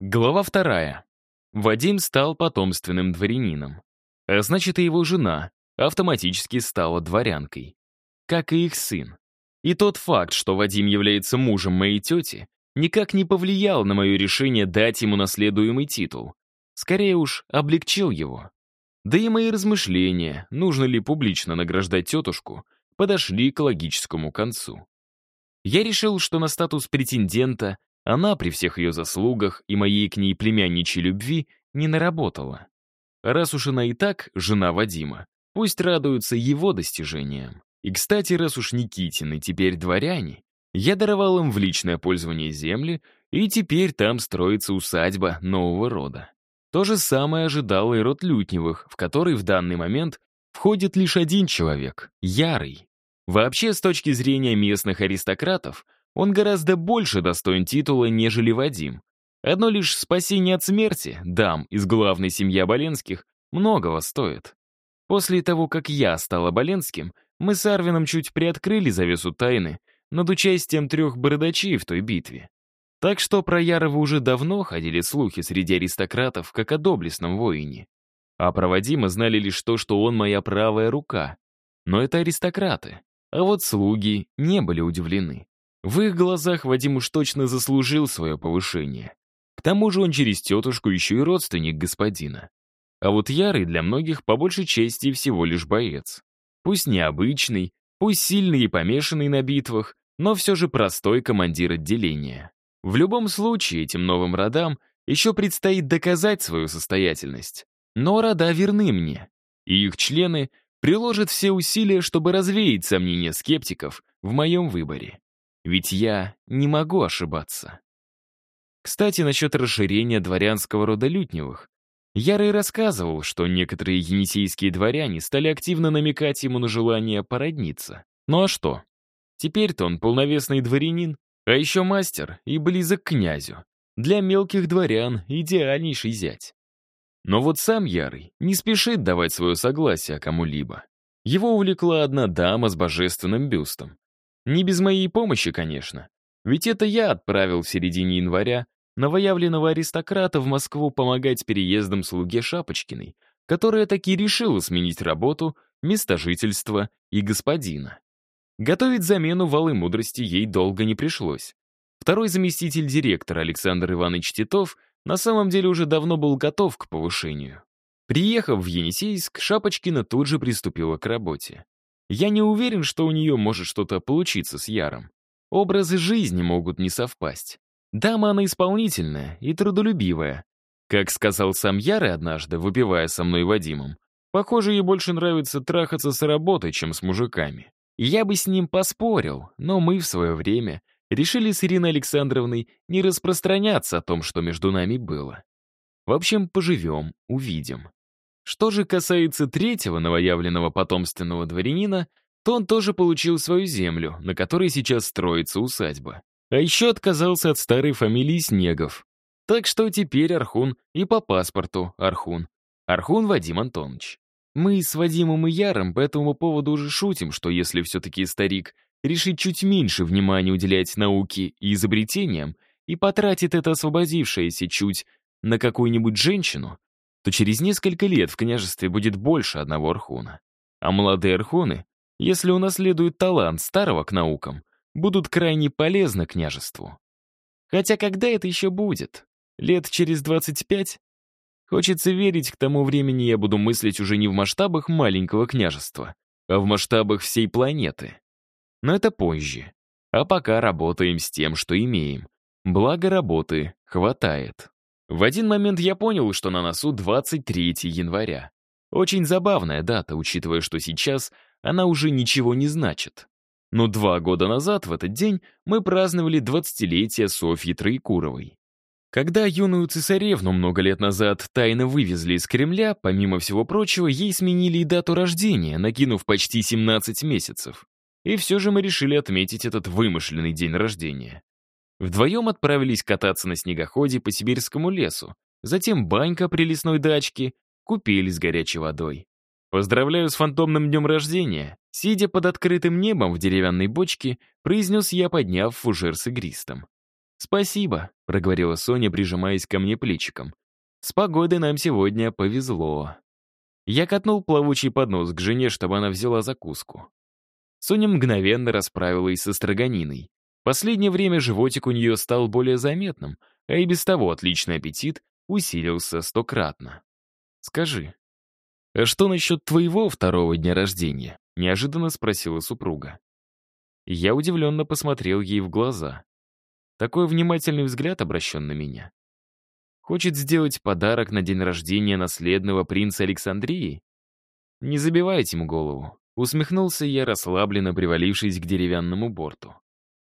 Глава вторая. Вадим стал потомственным дворянином. А значит, и его жена автоматически стала дворянкой. Как и их сын. И тот факт, что Вадим является мужем моей тети, никак не повлиял на мое решение дать ему наследуемый титул. Скорее уж, облегчил его. Да и мои размышления, нужно ли публично награждать тетушку, подошли к логическому концу. Я решил, что на статус претендента она при всех ее заслугах и моей к ней племянничьей любви не наработала. Раз уж она и так жена Вадима, пусть радуются его достижениям. И, кстати, раз уж Никитины теперь дворяне, я даровал им в личное пользование земли, и теперь там строится усадьба нового рода. То же самое ожидал и род Лютневых, в который в данный момент входит лишь один человек — Ярый. Вообще, с точки зрения местных аристократов, он гораздо больше достоин титула, нежели Вадим. Одно лишь спасение от смерти, дам из главной семьи Оболенских, многого стоит. После того, как я стал Оболенским, мы с Арвином чуть приоткрыли завесу тайны над участием трех бородачей в той битве. Так что про Ярова уже давно ходили слухи среди аристократов, как о доблестном воине. А про Вадима знали лишь то, что он моя правая рука. Но это аристократы. А вот слуги не были удивлены. В их глазах Вадим уж точно заслужил свое повышение. К тому же он через тетушку еще и родственник господина. А вот Ярый для многих по большей части всего лишь боец. Пусть необычный, пусть сильный и помешанный на битвах, но все же простой командир отделения. В любом случае, этим новым родам еще предстоит доказать свою состоятельность. Но рода верны мне, и их члены приложат все усилия, чтобы развеять сомнения скептиков в моем выборе. Ведь я не могу ошибаться. Кстати, насчет расширения дворянского рода Лютневых. Ярый рассказывал, что некоторые енисейские дворяне стали активно намекать ему на желание породниться. Ну а что? Теперь-то он полновесный дворянин, а еще мастер и близок к князю. Для мелких дворян идеальнейший зять. Но вот сам Ярый не спешит давать свое согласие кому-либо. Его увлекла одна дама с божественным бюстом. Не без моей помощи, конечно. Ведь это я отправил в середине января новоявленного аристократа в Москву помогать переездом слуге Шапочкиной, которая таки решила сменить работу, место жительства и господина. Готовить замену валы мудрости ей долго не пришлось. Второй заместитель директора Александр Иванович Титов на самом деле уже давно был готов к повышению. Приехав в Енисейск, Шапочкина тут же приступила к работе. Я не уверен, что у нее может что-то получиться с Яром. Образы жизни могут не совпасть. Дама она исполнительная и трудолюбивая. Как сказал сам Ярый однажды, выпивая со мной Вадимом, похоже, ей больше нравится трахаться с работой, чем с мужиками. Я бы с ним поспорил, но мы в свое время решили с Ириной Александровной не распространяться о том, что между нами было. В общем, поживем, увидим. Что же касается третьего новоявленного потомственного дворянина, то он тоже получил свою землю, на которой сейчас строится усадьба. А еще отказался от старой фамилии Снегов. Так что теперь Архун и по паспорту Архун. Архун Вадим Антонович. Мы с Вадимом и Яром по этому поводу уже шутим, что если все-таки старик решит чуть меньше внимания уделять науке и изобретениям и потратит это освободившееся чуть на какую-нибудь женщину, то через несколько лет в княжестве будет больше одного архуна. А молодые архуны, если унаследуют талант старого к наукам, будут крайне полезны княжеству. Хотя когда это еще будет? Лет через 25? Хочется верить, к тому времени я буду мыслить уже не в масштабах маленького княжества, а в масштабах всей планеты. Но это позже. А пока работаем с тем, что имеем. Благо работы хватает. В один момент я понял, что на носу 23 января. Очень забавная дата, учитывая, что сейчас она уже ничего не значит. Но два года назад, в этот день, мы праздновали 20-летие Софьи Троекуровой. Когда юную цесаревну много лет назад тайно вывезли из Кремля, помимо всего прочего, ей сменили и дату рождения, накинув почти 17 месяцев. И все же мы решили отметить этот вымышленный день рождения. Вдвоем отправились кататься на снегоходе по сибирскому лесу, затем банька при лесной дачке, купелись горячей водой. «Поздравляю с фантомным днем рождения!» Сидя под открытым небом в деревянной бочке, произнес я, подняв фужер с игристом. «Спасибо», — проговорила Соня, прижимаясь ко мне плечиком. «С погодой нам сегодня повезло». Я катнул плавучий поднос к жене, чтобы она взяла закуску. Соня мгновенно расправилась со строганиной. Последнее время животик у нее стал более заметным, а и без того отличный аппетит усилился стократно. «Скажи, а что насчет твоего второго дня рождения?» — неожиданно спросила супруга. Я удивленно посмотрел ей в глаза. Такой внимательный взгляд обращен на меня. Хочет сделать подарок на день рождения наследного принца Александрии? Не забивайте ему голову. Усмехнулся я, расслабленно привалившись к деревянному борту.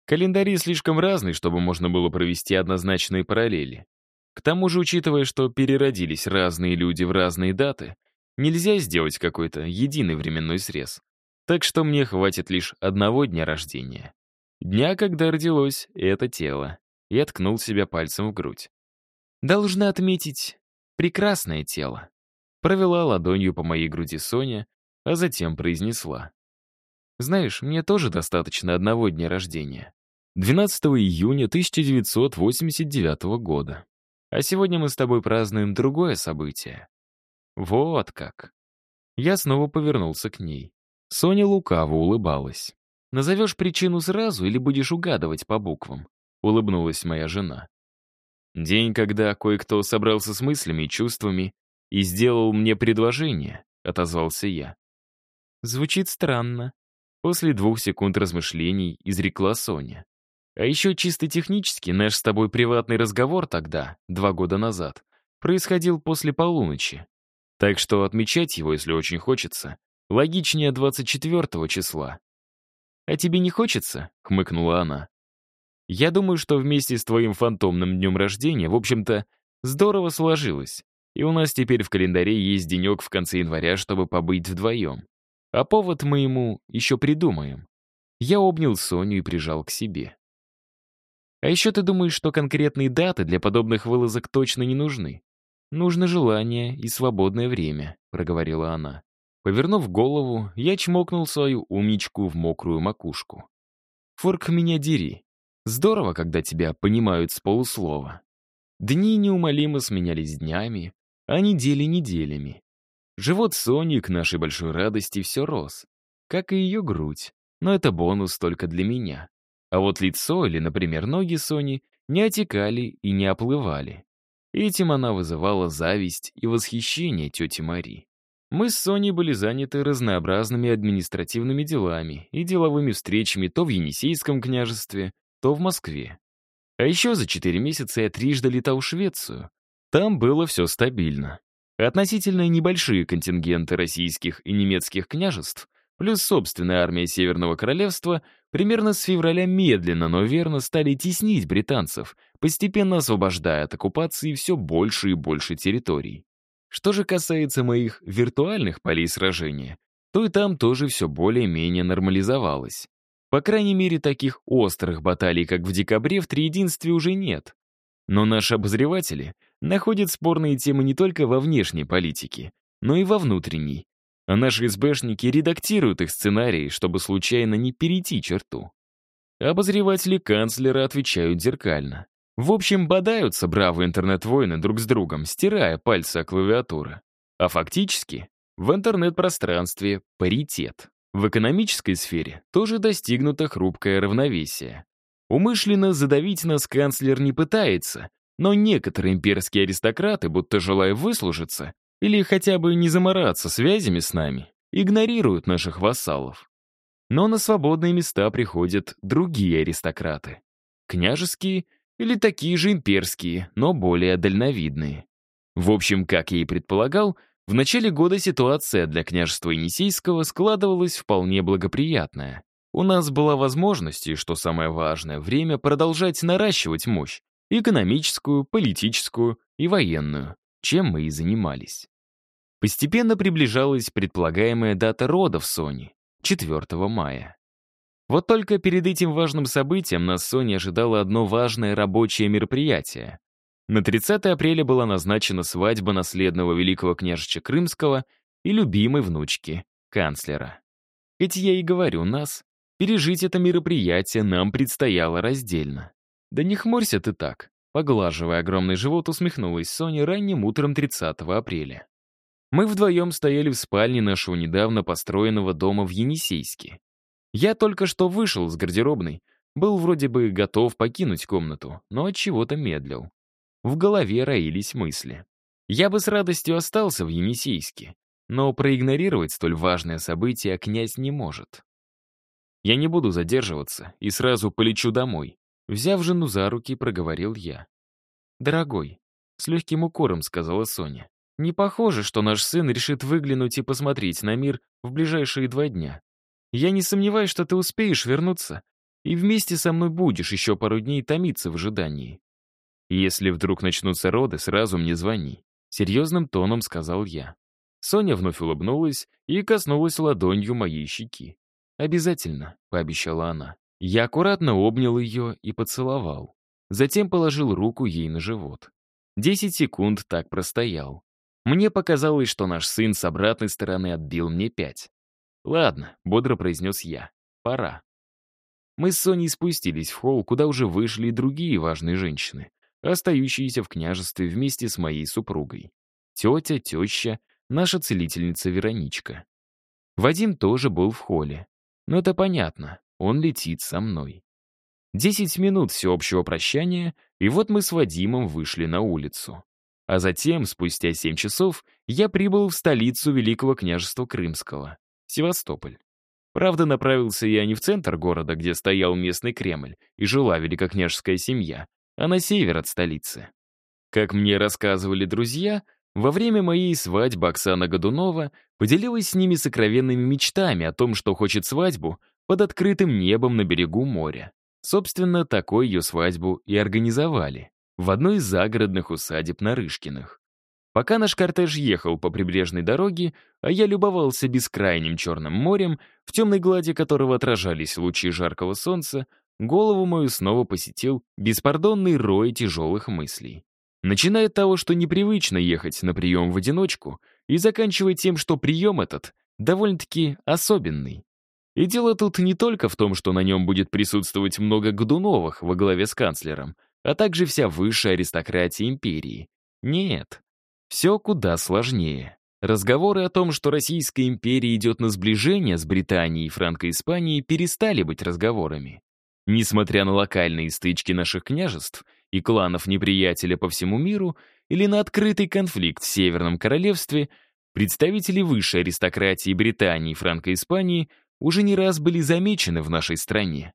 Календари слишком разные, чтобы можно было провести однозначные параллели. К тому же, учитывая, что переродились разные люди в разные даты, нельзя сделать какой-то единый временной срез. Так что мне хватит лишь одного дня рождения. Дня, когда родилось это тело. Я ткнул себя пальцем в грудь. Должна отметить, прекрасное тело. Провела ладонью по моей груди Соня, а затем произнесла. Знаешь, мне тоже достаточно одного дня рождения. 12 июня 1989 года. А сегодня мы с тобой празднуем другое событие. Вот как. Я снова повернулся к ней. Соня лукаво улыбалась. «Назовешь причину сразу или будешь угадывать по буквам?» — улыбнулась моя жена. День, когда кое-кто собрался с мыслями и чувствами и сделал мне предложение, — отозвался я. Звучит странно. После двух секунд размышлений изрекла Соня. А еще чисто технически наш с тобой приватный разговор тогда, два года назад, происходил после полуночи. Так что отмечать его, если очень хочется, логичнее 24 числа. «А тебе не хочется?» — хмыкнула она. «Я думаю, что вместе с твоим фантомным днем рождения, в общем-то, здорово сложилось, и у нас теперь в календаре есть денек в конце января, чтобы побыть вдвоем. А повод мы ему еще придумаем». Я обнял Соню и прижал к себе. А еще ты думаешь, что конкретные даты для подобных вылазок точно не нужны? Нужно желание и свободное время, проговорила она. Повернув голову, я чмокнул свою умничку в мокрую макушку. Форк меня дери. Здорово, когда тебя понимают с полуслова. Дни неумолимо сменялись днями, а недели неделями. Живот Сони к нашей большой радости все рос, как и ее грудь, но это бонус только для меня. А вот лицо или, например, ноги Сони не отекали и не оплывали. Этим она вызывала зависть и восхищение тети Мари. Мы с Соней были заняты разнообразными административными делами и деловыми встречами то в Енисейском княжестве, то в Москве. А еще за четыре месяца я трижды летал в Швецию. Там было все стабильно. Относительно небольшие контингенты российских и немецких княжеств плюс собственная армия Северного Королевства примерно с февраля медленно, но верно стали теснить британцев, постепенно освобождая от оккупации все больше и больше территорий. Что же касается моих виртуальных полей сражения, то и там тоже все более-менее нормализовалось. По крайней мере, таких острых баталий, как в декабре, в Триединстве уже нет. Но наши обозреватели находят спорные темы не только во внешней политике, но и во внутренней, а наши СБшники редактируют их сценарии, чтобы случайно не перейти черту. Обозреватели канцлера отвечают зеркально. В общем, бодаются бравые интернет-воины друг с другом, стирая пальцы о клавиатуры. А фактически, в интернет-пространстве паритет. В экономической сфере тоже достигнуто хрупкое равновесие. Умышленно задавить нас канцлер не пытается, но некоторые имперские аристократы, будто желая выслужиться, или хотя бы не замораться связями с нами, игнорируют наших вассалов. Но на свободные места приходят другие аристократы. Княжеские или такие же имперские, но более дальновидные. В общем, как я и предполагал, в начале года ситуация для княжества Енисейского складывалась вполне благоприятная. У нас была возможность, и, что самое важное, время продолжать наращивать мощь, экономическую, политическую и военную, чем мы и занимались. Постепенно приближалась предполагаемая дата родов Сони — 4 мая. Вот только перед этим важным событием нас Сони ожидало одно важное рабочее мероприятие. На 30 апреля была назначена свадьба наследного великого княжича Крымского и любимой внучки, канцлера. Ведь я и говорю, нас, пережить это мероприятие нам предстояло раздельно. Да не хмурься ты так. Поглаживая огромный живот, усмехнулась Соня ранним утром 30 апреля. Мы вдвоем стояли в спальне нашего недавно построенного дома в Енисейске. Я только что вышел с гардеробной, был вроде бы готов покинуть комнату, но от чего-то медлил. В голове роились мысли. Я бы с радостью остался в Енисейске, но проигнорировать столь важное событие князь не может. Я не буду задерживаться и сразу полечу домой. Взяв жену за руки, проговорил я. «Дорогой», — с легким укором сказала Соня, «не похоже, что наш сын решит выглянуть и посмотреть на мир в ближайшие два дня. Я не сомневаюсь, что ты успеешь вернуться и вместе со мной будешь еще пару дней томиться в ожидании. Если вдруг начнутся роды, сразу мне звони. Серьезным тоном сказал я. Соня вновь улыбнулась и коснулась ладонью моей щеки. «Обязательно», — пообещала она. Я аккуратно обнял ее и поцеловал. Затем положил руку ей на живот. Десять секунд так простоял. Мне показалось, что наш сын с обратной стороны отбил мне пять. «Ладно», — бодро произнес я. «Пора». Мы с Соней спустились в холл, куда уже вышли и другие важные женщины, остающиеся в княжестве вместе с моей супругой. Тетя, теща, наша целительница Вероничка. Вадим тоже был в холле. Но это понятно, он летит со мной. Десять минут всеобщего прощания, и вот мы с Вадимом вышли на улицу. А затем, спустя семь часов, я прибыл в столицу Великого княжества Крымского, Севастополь. Правда, направился я не в центр города, где стоял местный Кремль и жила великокняжеская семья, а на север от столицы. Как мне рассказывали друзья, во время моей свадьбы Оксана Годунова поделилась с ними сокровенными мечтами о том, что хочет свадьбу под открытым небом на берегу моря. Собственно, такой ее свадьбу и организовали в одной из загородных усадеб Нарышкиных. Пока наш кортеж ехал по прибрежной дороге, а я любовался бескрайним черным морем, в темной глади которого отражались лучи жаркого солнца, голову мою снова посетил беспардонный рой тяжелых мыслей. Начиная от того, что непривычно ехать на прием в одиночку, и заканчивая тем, что прием этот довольно-таки особенный. И дело тут не только в том, что на нем будет присутствовать много Годуновых во главе с канцлером, а также вся высшая аристократия империи. Нет, все куда сложнее. Разговоры о том, что Российская империя идет на сближение с Британией и Франко-Испанией, перестали быть разговорами. Несмотря на локальные стычки наших княжеств и кланов неприятеля по всему миру или на открытый конфликт в Северном Королевстве, представители высшей аристократии Британии и Франко-Испании уже не раз были замечены в нашей стране.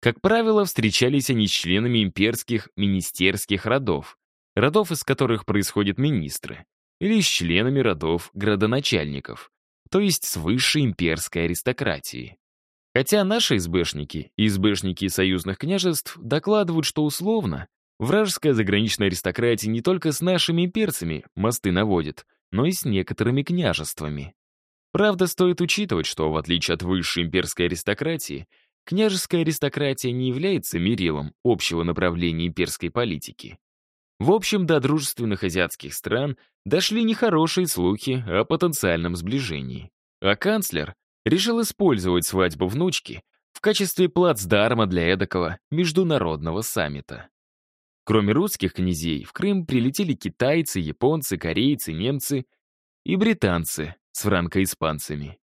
Как правило, встречались они с членами имперских министерских родов, родов, из которых происходят министры, или с членами родов градоначальников, то есть с высшей имперской аристократией. Хотя наши СБшники и СБшники союзных княжеств докладывают, что условно, вражеская заграничная аристократия не только с нашими имперцами мосты наводит, но и с некоторыми княжествами. Правда, стоит учитывать, что, в отличие от высшей имперской аристократии, княжеская аристократия не является мерилом общего направления имперской политики. В общем, до дружественных азиатских стран дошли нехорошие слухи о потенциальном сближении. А канцлер решил использовать свадьбу внучки в качестве плацдарма для эдакого международного саммита. Кроме русских князей, в Крым прилетели китайцы, японцы, корейцы, немцы и британцы с франко-испанцами.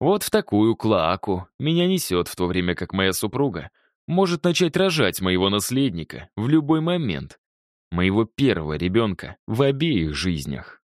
Вот в такую клаку меня несет, в то время как моя супруга может начать рожать моего наследника в любой момент моего первого ребенка в обеих жизнях.